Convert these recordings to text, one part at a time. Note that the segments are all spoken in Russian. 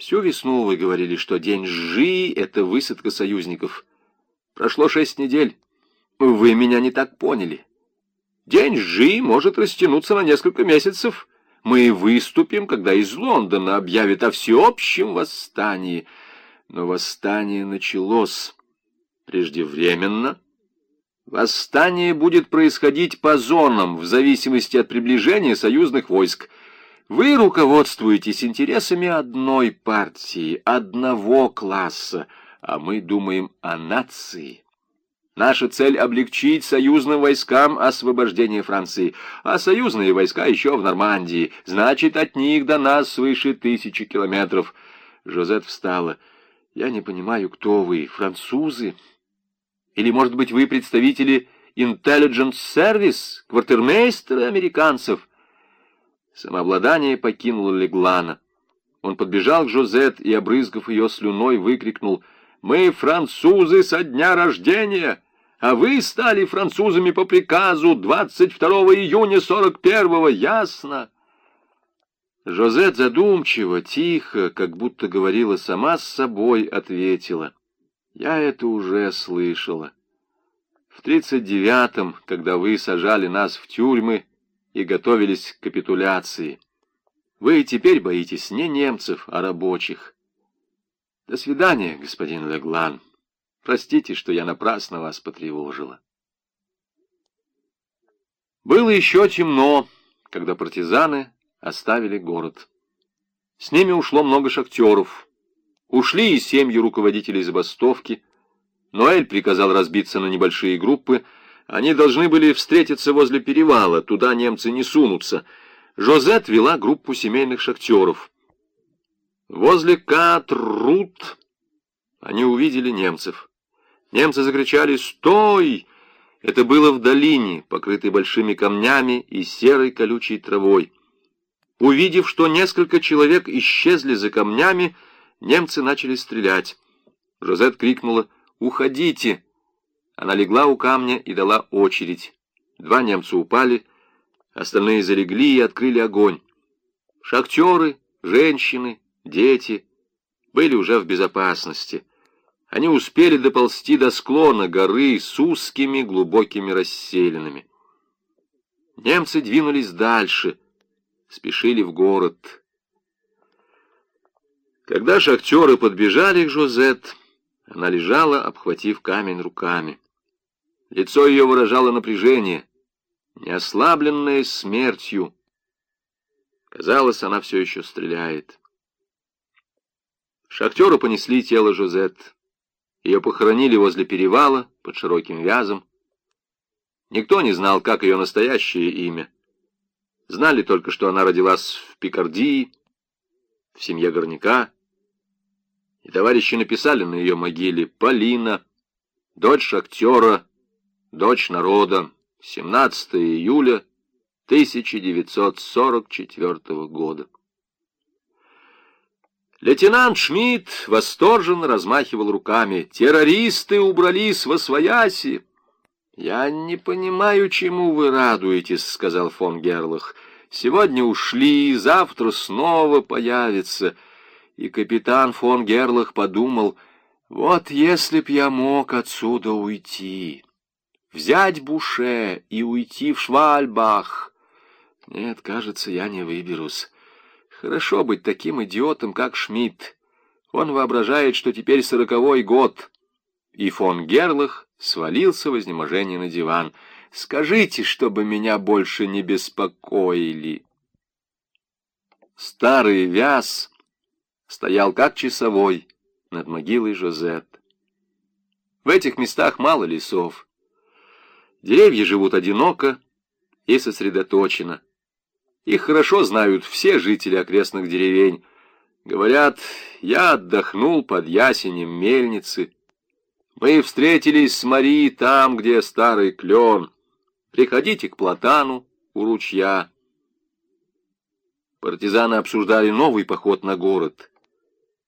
Всю весну вы говорили, что день Жи — это высадка союзников. Прошло шесть недель. Вы меня не так поняли. День Жи может растянуться на несколько месяцев. Мы выступим, когда из Лондона объявят о всеобщем восстании. Но восстание началось преждевременно. Восстание будет происходить по зонам, в зависимости от приближения союзных войск. Вы руководствуетесь интересами одной партии, одного класса, а мы думаем о нации. Наша цель — облегчить союзным войскам освобождение Франции, а союзные войска еще в Нормандии, значит, от них до нас свыше тысячи километров. Жозет встала. «Я не понимаю, кто вы, французы? Или, может быть, вы представители Intelligence Service, квартирмейстеры американцев?» Самообладание покинуло Леглана. Он подбежал к Жозет и, обрызгав ее слюной, выкрикнул «Мы французы со дня рождения, а вы стали французами по приказу 22 июня 41-го, ясно?» Жозет задумчиво, тихо, как будто говорила сама с собой, ответила. «Я это уже слышала. В тридцать девятом, когда вы сажали нас в тюрьмы, и готовились к капитуляции. Вы теперь боитесь не немцев, а рабочих. До свидания, господин Леглан. Простите, что я напрасно вас потревожила. Было еще темно, когда партизаны оставили город. С ними ушло много шахтеров. Ушли и семьи руководителей забастовки. Ноэль приказал разбиться на небольшие группы, они должны были встретиться возле перевала, туда немцы не сунутся. Жозет вела группу семейных шахтеров. Возле Катрут они увидели немцев. Немцы закричали «Стой!» Это было в долине, покрытой большими камнями и серой колючей травой. Увидев, что несколько человек исчезли за камнями, немцы начали стрелять. Жозет крикнула «Уходите!» Она легла у камня и дала очередь. Два немца упали, остальные залегли и открыли огонь. Шахтеры, женщины, дети были уже в безопасности. Они успели доползти до склона горы с узкими глубокими расселинами. Немцы двинулись дальше, спешили в город. Когда шахтеры подбежали к Жозет, она лежала, обхватив камень руками. Лицо ее выражало напряжение, не ослабленное смертью. Казалось, она все еще стреляет. Шахтеры понесли тело Жозет. Ее похоронили возле перевала под широким вязом. Никто не знал, как ее настоящее имя. Знали только, что она родилась в Пикардии, в семье горняка. И товарищи написали на ее могиле «Полина, дочь шахтера, Дочь народа. 17 июля 1944 года. Лейтенант Шмидт восторженно размахивал руками. «Террористы убрались во свояси!» «Я не понимаю, чему вы радуетесь», — сказал фон Герлах. «Сегодня ушли, завтра снова появятся». И капитан фон Герлах подумал, «Вот если б я мог отсюда уйти» взять Буше и уйти в Швальбах. Нет, кажется, я не выберусь. Хорошо быть таким идиотом, как Шмидт. Он воображает, что теперь сороковой год. И фон Герлах свалился в изнеможении на диван. «Скажите, чтобы меня больше не беспокоили». Старый вяз стоял как часовой над могилой Жозет. В этих местах мало лесов. Деревья живут одиноко и сосредоточенно. Их хорошо знают все жители окрестных деревень. Говорят, я отдохнул под ясенем мельницы. Мы встретились с Марией там, где старый клен. Приходите к платану у ручья. Партизаны обсуждали новый поход на город.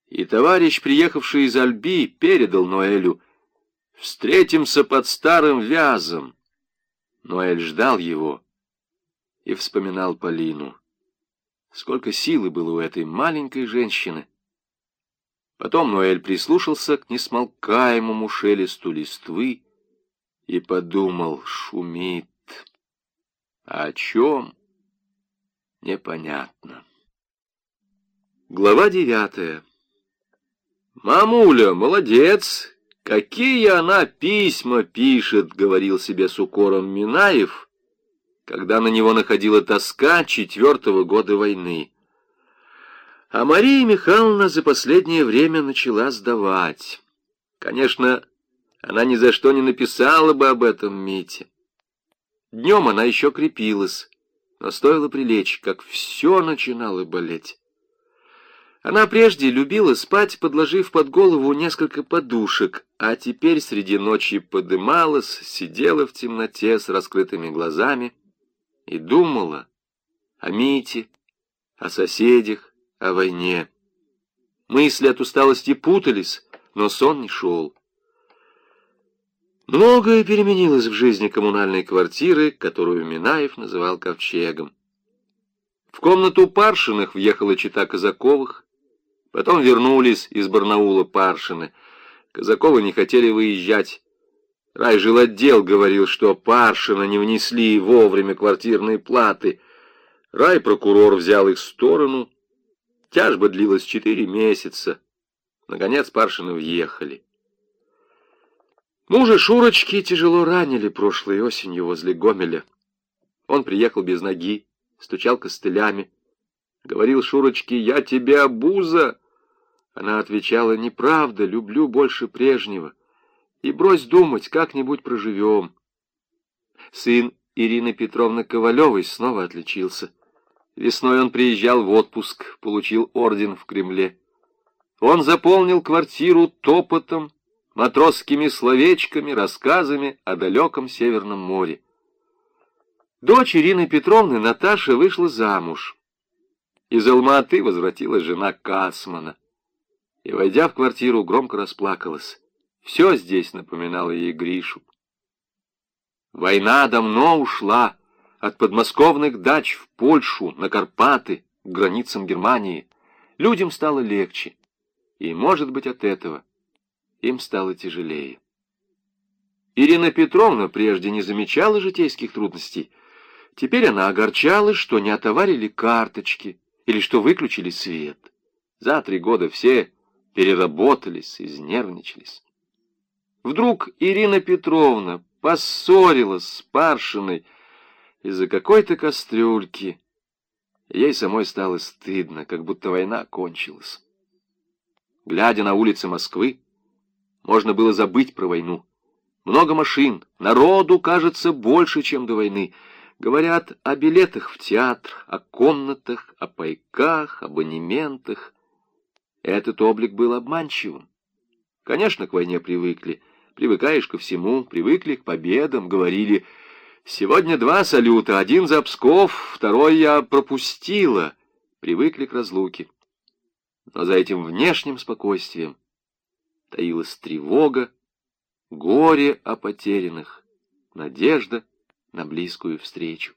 И товарищ, приехавший из Альби, передал Ноэлю. «Встретимся под старым вязом». Ноэль ждал его и вспоминал Полину. Сколько силы было у этой маленькой женщины. Потом Ноэль прислушался к несмолкаемому шелесту листвы и подумал, шумит. А о чем? Непонятно. Глава девятая. «Мамуля, молодец! Какие она письма пишет!» — говорил себе с укором Минаев, когда на него находила тоска четвертого года войны. А Мария Михайловна за последнее время начала сдавать. Конечно, она ни за что не написала бы об этом Мите. Днем она еще крепилась, но стоило прилечь, как все начинало болеть. Она прежде любила спать, подложив под голову несколько подушек, а теперь среди ночи подымалась, сидела в темноте с раскрытыми глазами и думала о Мите, о соседях, о войне. Мысли от усталости путались, но сон не шел. Многое переменилось в жизни коммунальной квартиры, которую Минаев называл ковчегом. В комнату Паршиных въехала чита Казаковых, потом вернулись из Барнаула Паршины. Казаковы не хотели выезжать. Райжилотдел говорил, что Паршина не внесли вовремя квартирные платы. Райпрокурор взял их в сторону. Тяжба длилась четыре месяца. Наконец Паршины въехали. Мужа Шурочки тяжело ранили прошлой осенью возле Гомеля. Он приехал без ноги, стучал костылями. Говорил Шурочке, «Я тебя, Буза!» Она отвечала, «Неправда, люблю больше прежнего. И брось думать, как-нибудь проживем». Сын Ирины Петровны Ковалевой снова отличился. Весной он приезжал в отпуск, получил орден в Кремле. Он заполнил квартиру топотом, матросскими словечками, рассказами о далеком Северном море. Дочь Ирины Петровны, Наташа, вышла замуж. Из Алматы возвратилась жена Касмана. И, войдя в квартиру, громко расплакалась. Все здесь напоминало ей Гришу. Война давно ушла от подмосковных дач в Польшу, на Карпаты, к границам Германии. Людям стало легче. И, может быть, от этого им стало тяжелее. Ирина Петровна прежде не замечала житейских трудностей. Теперь она огорчалась, что не отоварили карточки или что выключили свет. За три года все переработались, изнервничались. Вдруг Ирина Петровна поссорилась с Паршиной из-за какой-то кастрюльки. Ей самой стало стыдно, как будто война кончилась. Глядя на улицы Москвы, можно было забыть про войну. Много машин, народу, кажется, больше, чем до войны. Говорят о билетах в театр, о комнатах, о пайках, абонементах. Этот облик был обманчивым. Конечно, к войне привыкли. Привыкаешь ко всему, привыкли к победам, говорили, «Сегодня два салюта, один за Псков, второй я пропустила». Привыкли к разлуке. Но за этим внешним спокойствием таилась тревога, горе о потерянных, надежда на близкую встречу.